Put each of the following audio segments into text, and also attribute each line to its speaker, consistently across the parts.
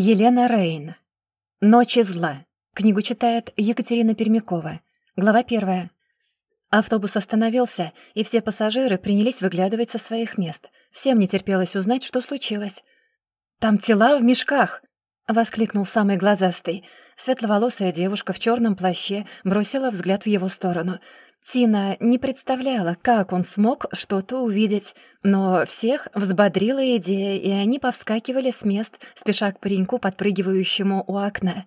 Speaker 1: Елена Рейн. «Ночи зла». Книгу читает Екатерина Пермякова. Глава первая. Автобус остановился, и все пассажиры принялись выглядывать со своих мест. Всем не терпелось узнать, что случилось. «Там тела в мешках!» — воскликнул самый глазастый. Светловолосая девушка в черном плаще бросила взгляд в его сторону — Тина не представляла, как он смог что-то увидеть, но всех взбодрила идея, и они повскакивали с мест, спеша к пареньку, подпрыгивающему у окна.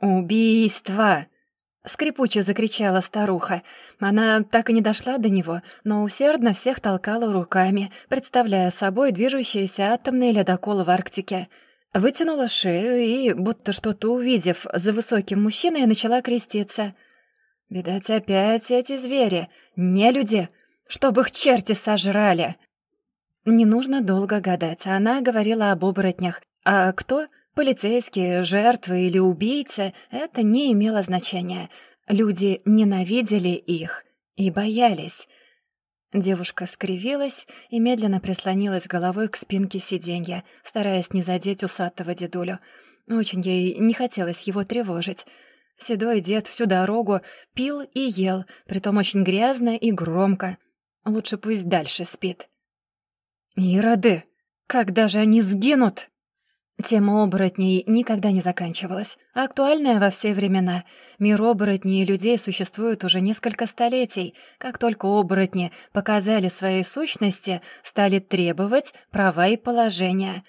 Speaker 1: «Убийство!» — скрипуче закричала старуха. Она так и не дошла до него, но усердно всех толкала руками, представляя собой движущиеся атомные ледоколы в Арктике. Вытянула шею и, будто что-то увидев за высоким мужчиной, начала креститься — Видать, опять эти звери, не люди, чтобы их черти сожрали. Не нужно долго гадать, она говорила об оборотнях. А кто? Полицейские, жертвы или убийцы — это не имело значения. Люди ненавидели их и боялись. Девушка скривилась и медленно прислонилась головой к спинке сиденья, стараясь не задеть усатого дедулю. Очень ей не хотелось его тревожить. Седой дед всю дорогу пил и ел, притом очень грязно и громко. Лучше пусть дальше спит. «Ироды! Когда же они сгинут?» Тема оборотней никогда не заканчивалась. Актуальная во все времена. Мир оборотней и людей существует уже несколько столетий. Как только оборотни показали свои сущности, стали требовать права и положения.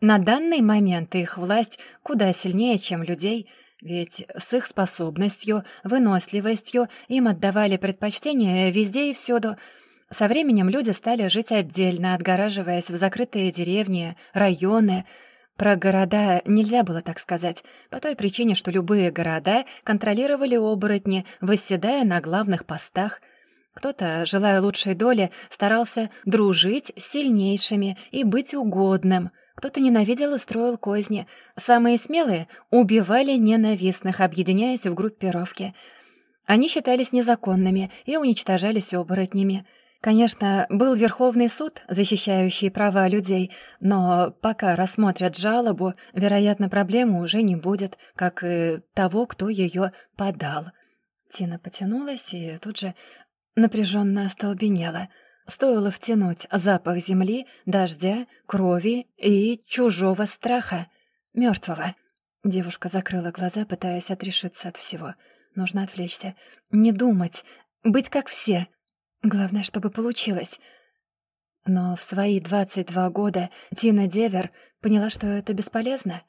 Speaker 1: На данный момент их власть куда сильнее, чем людей — ведь с их способностью, выносливостью им отдавали предпочтение везде и всюду. Со временем люди стали жить отдельно, отгораживаясь в закрытые деревни, районы. Про города нельзя было так сказать, по той причине, что любые города контролировали оборотни, восседая на главных постах. Кто-то, желая лучшей доли, старался дружить с сильнейшими и быть угодным — кто-то ненавидел и строил козни. Самые смелые убивали ненавистных, объединяясь в группировки. Они считались незаконными и уничтожались оборотнями. Конечно, был Верховный суд, защищающий права людей, но пока рассмотрят жалобу, вероятно, проблемы уже не будет, как и того, кто ее подал. Тина потянулась и тут же напряженно остолбенела — Стоило втянуть запах земли, дождя, крови и чужого страха, мертвого. Девушка закрыла глаза, пытаясь отрешиться от всего. Нужно отвлечься, не думать, быть как все. Главное, чтобы получилось. Но в свои 22 года Тина Девер поняла, что это бесполезно.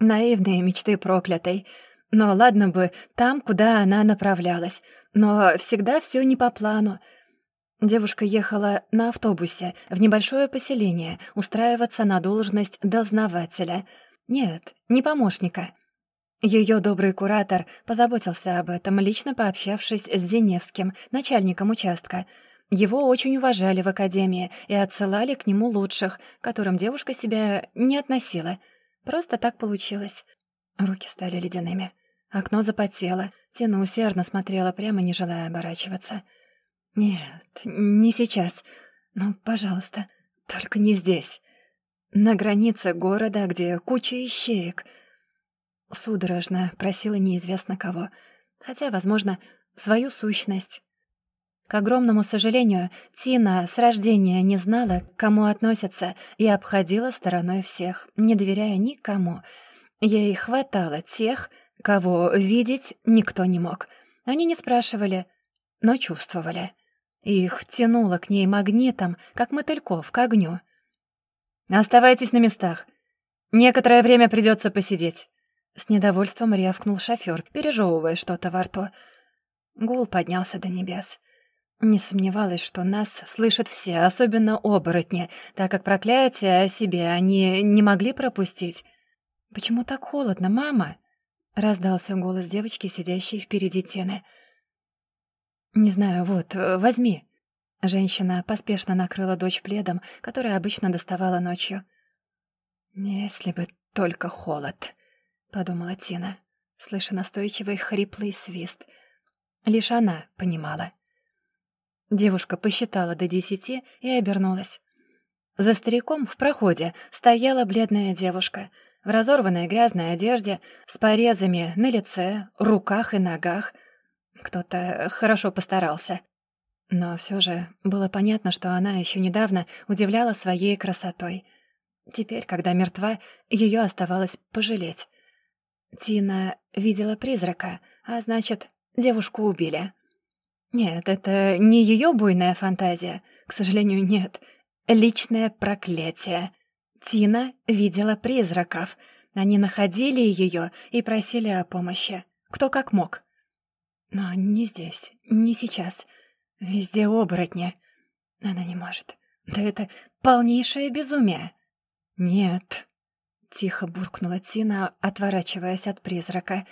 Speaker 1: Наивные мечты проклятой. Но ладно бы там, куда она направлялась. Но всегда все не по плану. Девушка ехала на автобусе в небольшое поселение устраиваться на должность дознавателя. Нет, не помощника. Ее добрый куратор позаботился об этом, лично пообщавшись с Зеневским, начальником участка. Его очень уважали в академии и отсылали к нему лучших, которым девушка себя не относила. Просто так получилось. Руки стали ледяными. Окно запотело. Тина усердно смотрела прямо, не желая оборачиваться. — «Нет, не сейчас. Ну, пожалуйста, только не здесь. На границе города, где куча ищеек». Судорожно просила неизвестно кого, хотя, возможно, свою сущность. К огромному сожалению, Тина с рождения не знала, к кому относится, и обходила стороной всех, не доверяя никому. Ей хватало тех, кого видеть никто не мог. Они не спрашивали, но чувствовали. Их тянуло к ней магнитом, как мотыльков к огню. «Оставайтесь на местах. Некоторое время придется посидеть». С недовольством рявкнул шофёр, пережевывая что-то во рту. Гул поднялся до небес. Не сомневалась, что нас слышат все, особенно оборотни, так как проклятие о себе они не могли пропустить. «Почему так холодно, мама?» — раздался голос девочки, сидящей впереди Тины. «Не знаю, вот, э, возьми». Женщина поспешно накрыла дочь пледом, который обычно доставала ночью. «Если бы только холод», — подумала Тина, слыша настойчивый хриплый свист. Лишь она понимала. Девушка посчитала до десяти и обернулась. За стариком в проходе стояла бледная девушка. В разорванной грязной одежде, с порезами на лице, руках и ногах. Кто-то хорошо постарался. Но все же было понятно, что она еще недавно удивляла своей красотой. Теперь, когда мертва, ее оставалось пожалеть. Тина видела призрака, а значит, девушку убили. Нет, это не ее буйная фантазия. К сожалению, нет. Личное проклятие. Тина видела призраков. Они находили ее и просили о помощи. Кто как мог. Но не здесь, не сейчас. Везде оборотни. Она не может. Да это полнейшее безумие. Нет. Тихо буркнула Тина, отворачиваясь от призрака.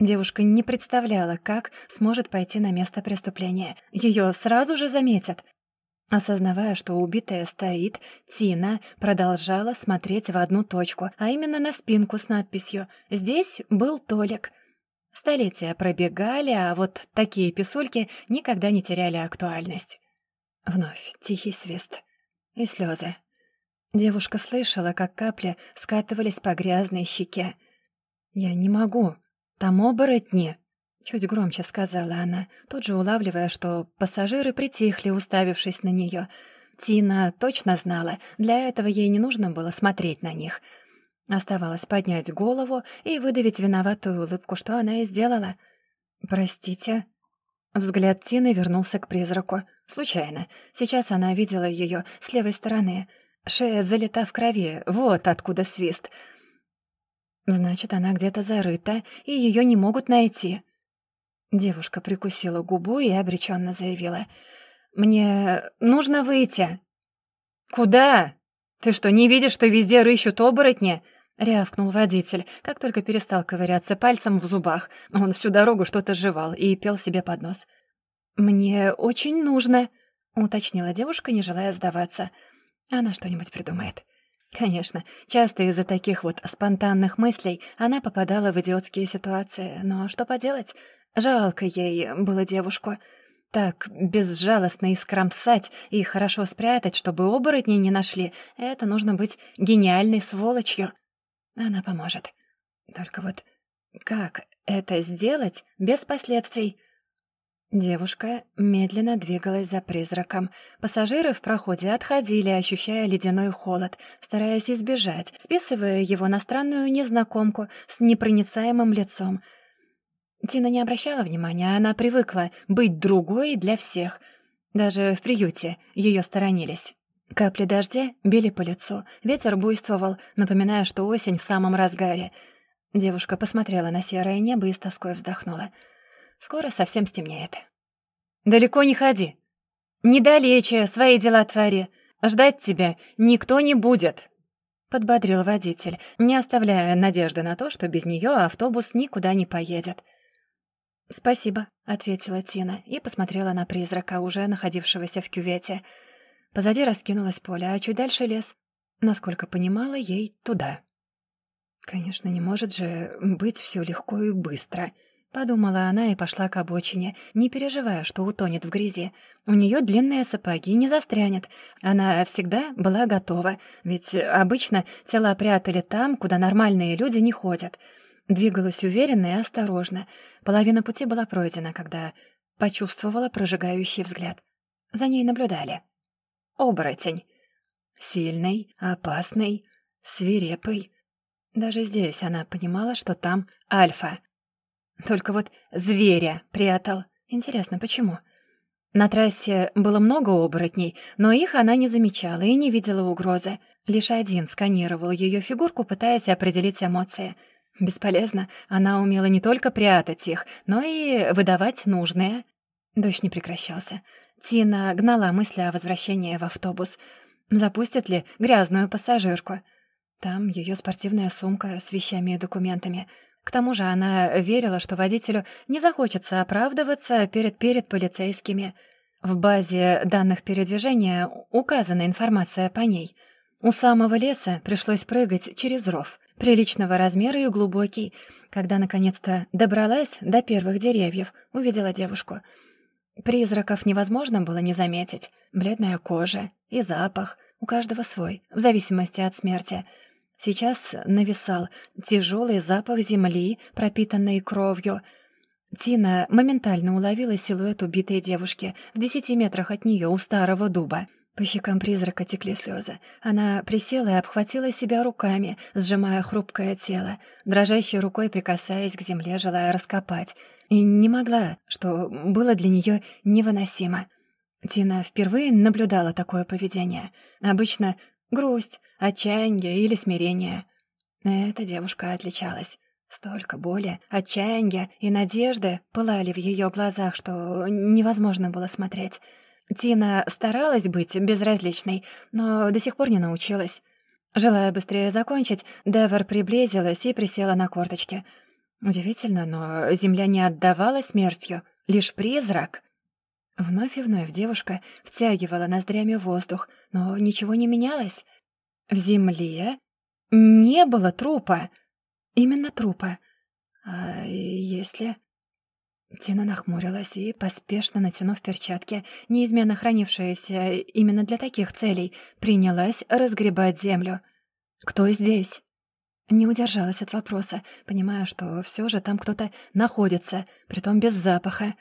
Speaker 1: Девушка не представляла, как сможет пойти на место преступления. Ее сразу же заметят. Осознавая, что убитая стоит, Тина продолжала смотреть в одну точку, а именно на спинку с надписью «Здесь был Толик». Столетия пробегали, а вот такие писульки никогда не теряли актуальность. Вновь тихий свист и слезы. Девушка слышала, как капли скатывались по грязной щеке. «Я не могу. Там оборотни!» Чуть громче сказала она, тут же улавливая, что пассажиры притихли, уставившись на нее. Тина точно знала, для этого ей не нужно было смотреть на них. Оставалось поднять голову и выдавить виноватую улыбку, что она и сделала. «Простите». Взгляд Тины вернулся к призраку. Случайно. Сейчас она видела ее с левой стороны. Шея залита в крови, вот откуда свист. Значит, она где-то зарыта, и ее не могут найти. Девушка прикусила губу и обреченно заявила. «Мне нужно выйти». «Куда? Ты что, не видишь, что везде рыщут оборотни?» — рявкнул водитель, как только перестал ковыряться пальцем в зубах. Он всю дорогу что-то жевал и пел себе под нос. «Мне очень нужно», — уточнила девушка, не желая сдаваться. «Она что-нибудь придумает». Конечно, часто из-за таких вот спонтанных мыслей она попадала в идиотские ситуации, но что поделать? Жалко ей было девушку. Так безжалостно искромсать и хорошо спрятать, чтобы оборотни не нашли, это нужно быть гениальной сволочью. Она поможет. Только вот как это сделать без последствий? Девушка медленно двигалась за призраком. Пассажиры в проходе отходили, ощущая ледяной холод, стараясь избежать, списывая его на странную незнакомку с непроницаемым лицом — Тина не обращала внимания, она привыкла быть другой для всех. Даже в приюте ее сторонились. Капли дождя били по лицу, ветер буйствовал, напоминая, что осень в самом разгаре. Девушка посмотрела на серое небо и с тоской вздохнула. Скоро совсем стемнеет. «Далеко не ходи. Недалече, свои дела твори. Ждать тебя никто не будет», — подбодрил водитель, не оставляя надежды на то, что без нее автобус никуда не поедет. «Спасибо», — ответила Тина и посмотрела на призрака, уже находившегося в кювете. Позади раскинулось поле, а чуть дальше лес. Насколько понимала, ей туда. «Конечно, не может же быть все легко и быстро», — подумала она и пошла к обочине, не переживая, что утонет в грязи. У нее длинные сапоги, не застрянет. Она всегда была готова, ведь обычно тела прятали там, куда нормальные люди не ходят — Двигалась уверенно и осторожно. Половина пути была пройдена, когда почувствовала прожигающий взгляд. За ней наблюдали. Оборотень. Сильный, опасный, свирепый. Даже здесь она понимала, что там альфа. Только вот зверя прятал. Интересно, почему? На трассе было много оборотней, но их она не замечала и не видела угрозы. Лишь один сканировал ее фигурку, пытаясь определить эмоции — Бесполезно. Она умела не только прятать их, но и выдавать нужное. Дождь не прекращался. Тина гнала мысли о возвращении в автобус. Запустят ли грязную пассажирку? Там ее спортивная сумка с вещами и документами. К тому же она верила, что водителю не захочется оправдываться перед перед полицейскими. В базе данных передвижения указана информация по ней. У самого леса пришлось прыгать через ров приличного размера и глубокий. Когда наконец-то добралась до первых деревьев, увидела девушку. Призраков невозможно было не заметить. Бледная кожа и запах, у каждого свой, в зависимости от смерти. Сейчас нависал тяжелый запах земли, пропитанный кровью. Тина моментально уловила силуэт убитой девушки в десяти метрах от нее у старого дуба. По щекам призрака текли слезы. Она присела и обхватила себя руками, сжимая хрупкое тело, дрожащей рукой прикасаясь к земле, желая раскопать. И не могла, что было для нее невыносимо. Тина впервые наблюдала такое поведение. Обычно грусть, отчаяние или смирение. Эта девушка отличалась. Столько боли, отчаяния и надежды пылали в ее глазах, что невозможно было смотреть. Тина старалась быть безразличной, но до сих пор не научилась. Желая быстрее закончить, Девер приблизилась и присела на корточки. Удивительно, но земля не отдавала смертью, лишь призрак. Вновь и вновь девушка втягивала ноздрями воздух, но ничего не менялось. В земле не было трупа. Именно трупа. А если... Тина нахмурилась и, поспешно натянув перчатки, неизменно хранившиеся именно для таких целей, принялась разгребать землю. «Кто здесь?» Не удержалась от вопроса, понимая, что все же там кто-то находится, притом без запаха.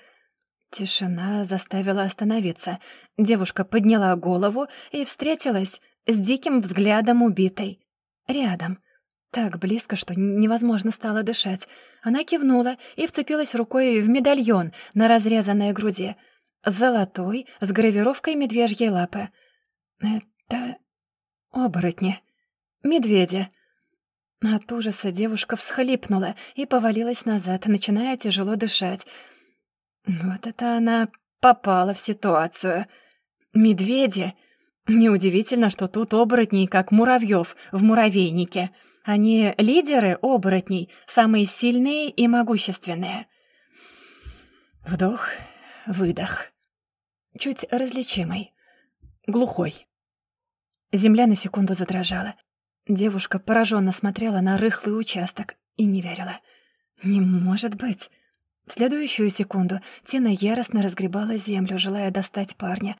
Speaker 1: Тишина заставила остановиться. Девушка подняла голову и встретилась с диким взглядом убитой. Рядом — так близко, что невозможно стало дышать. Она кивнула и вцепилась рукой в медальон на разрезанной груди. Золотой, с гравировкой медвежьей лапы. Это... оборотни. Медведи. От ужаса девушка всхлипнула и повалилась назад, начиная тяжело дышать. Вот это она попала в ситуацию. Медведи. Неудивительно, что тут оборотни, как муравьев в муравейнике. Они лидеры оборотней, самые сильные и могущественные. Вдох, выдох. Чуть различимый. Глухой. Земля на секунду задрожала. Девушка пораженно смотрела на рыхлый участок и не верила. «Не может быть!» В следующую секунду Тина яростно разгребала землю, желая достать парня.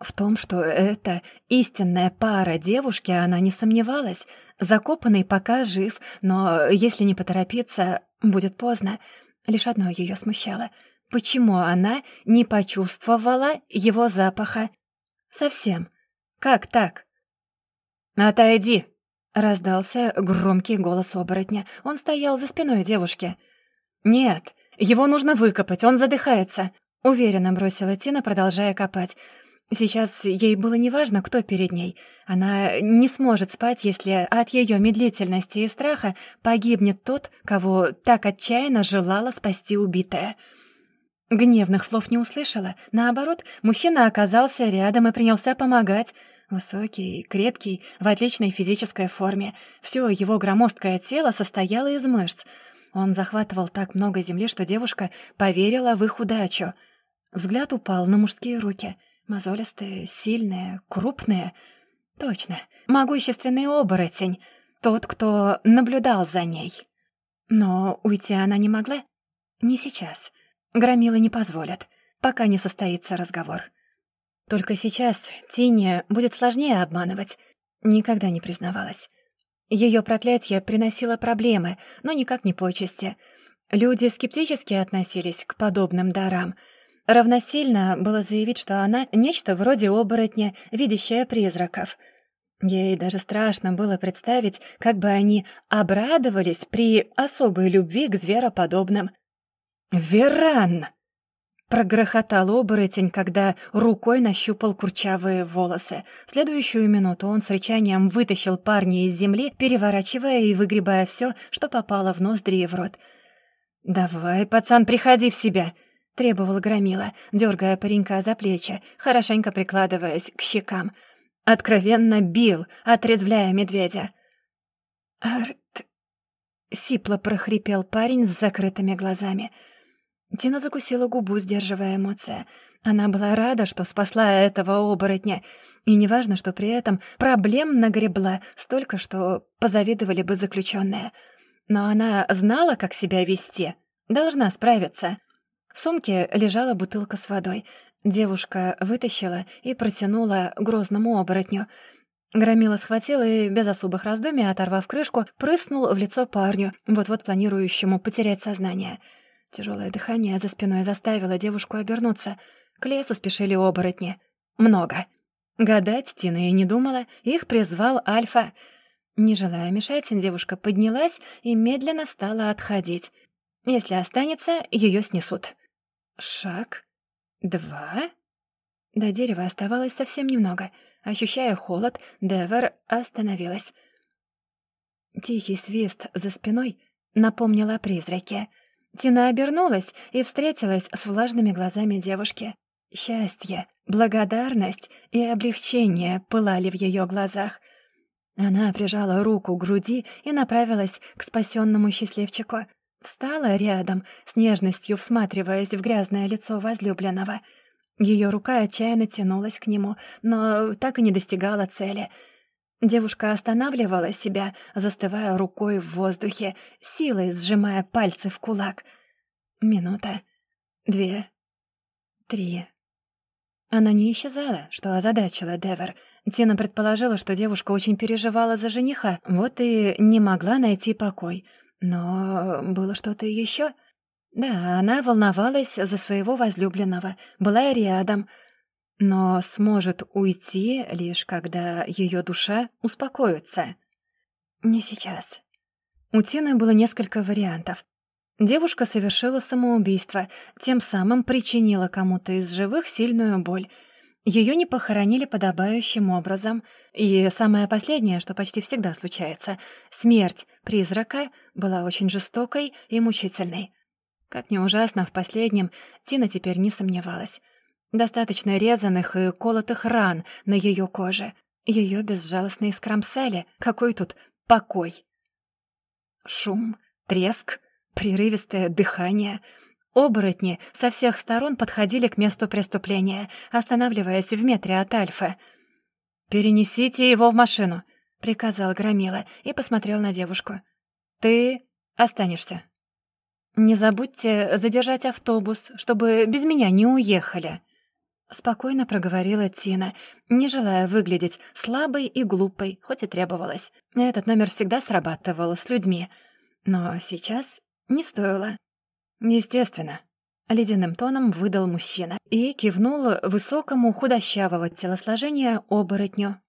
Speaker 1: В том, что это истинная пара девушки, она не сомневалась. Закопанный пока жив, но если не поторопиться, будет поздно. Лишь одно ее смущало. Почему она не почувствовала его запаха? Совсем. Как так? «Отойди!» — раздался громкий голос оборотня. Он стоял за спиной девушки. «Нет, его нужно выкопать, он задыхается», — уверенно бросила Тина, продолжая копать. Сейчас ей было неважно, кто перед ней. Она не сможет спать, если от ее медлительности и страха погибнет тот, кого так отчаянно желала спасти убитая. Гневных слов не услышала. Наоборот, мужчина оказался рядом и принялся помогать. Высокий, крепкий, в отличной физической форме. Все его громоздкое тело состояло из мышц. Он захватывал так много земли, что девушка поверила в их удачу. Взгляд упал на мужские руки — Мозолистые, сильные, крупные. Точно, могущественный оборотень. Тот, кто наблюдал за ней. Но уйти она не могла. Не сейчас. Громилы не позволят, пока не состоится разговор. Только сейчас Тине будет сложнее обманывать. Никогда не признавалась. Ее проклятие приносило проблемы, но никак не почести. Люди скептически относились к подобным дарам — Равносильно было заявить, что она нечто вроде оборотня, видящая призраков. Ей даже страшно было представить, как бы они обрадовались при особой любви к звероподобным. «Веран!» — прогрохотал оборотень, когда рукой нащупал курчавые волосы. В следующую минуту он с рычанием вытащил парня из земли, переворачивая и выгребая все, что попало в ноздри и в рот. «Давай, пацан, приходи в себя!» Требовал Громила, дергая паренька за плечи, хорошенько прикладываясь к щекам. Откровенно бил, отрезвляя медведя. «Арт...» — сипло прохрипел парень с закрытыми глазами. Тина закусила губу, сдерживая эмоции. Она была рада, что спасла этого оборотня, и неважно, что при этом проблем нагребла столько, что позавидовали бы заключенные. Но она знала, как себя вести, должна справиться. В сумке лежала бутылка с водой. Девушка вытащила и протянула грозному оборотню. Громила схватил и, без особых раздумий, оторвав крышку, прыснул в лицо парню, вот-вот планирующему потерять сознание. Тяжелое дыхание за спиной заставило девушку обернуться. К лесу спешили оборотни. Много. Гадать Тина и не думала, их призвал Альфа. Не желая мешать, девушка поднялась и медленно стала отходить. Если останется, ее снесут. Шаг. Два. До дерева оставалось совсем немного — Ощущая холод, Девер остановилась. Тихий свист за спиной напомнил о призраке. Тина обернулась и встретилась с влажными глазами девушки. Счастье, благодарность и облегчение пылали в ее глазах. Она прижала руку к груди и направилась к спасенному счастливчику. Встала рядом, с нежностью всматриваясь в грязное лицо возлюбленного — ее рука отчаянно тянулась к нему, но так и не достигала цели. Девушка останавливала себя, застывая рукой в воздухе, силой сжимая пальцы в кулак. Минута. Две. Три. Она не исчезала, что озадачила Девер. Тина предположила, что девушка очень переживала за жениха, вот и не могла найти покой. Но было что-то еще. Да, она волновалась за своего возлюбленного, была рядом, но сможет уйти лишь когда ее душа успокоится. Не сейчас. У Тины было несколько вариантов. Девушка совершила самоубийство, тем самым причинила кому-то из живых сильную боль. Ее не похоронили подобающим образом. И самое последнее, что почти всегда случается, смерть призрака была очень жестокой и мучительной. Как ни ужасно, в последнем Тина теперь не сомневалась. Достаточно резаных и колотых ран на ее коже. Ее безжалостно искромсали. Какой тут покой? Шум, треск, прерывистое дыхание. Оборотни со всех сторон подходили к месту преступления, останавливаясь в метре от Альфа. «Перенесите его в машину», — приказал Громила и посмотрел на девушку. «Ты останешься». «Не забудьте задержать автобус, чтобы без меня не уехали», — спокойно проговорила Тина, не желая выглядеть слабой и глупой, хоть и требовалось. Этот номер всегда срабатывал с людьми, но сейчас не стоило. «Естественно», — ледяным тоном выдал мужчина и кивнул высокому худощавого телосложения оборотню.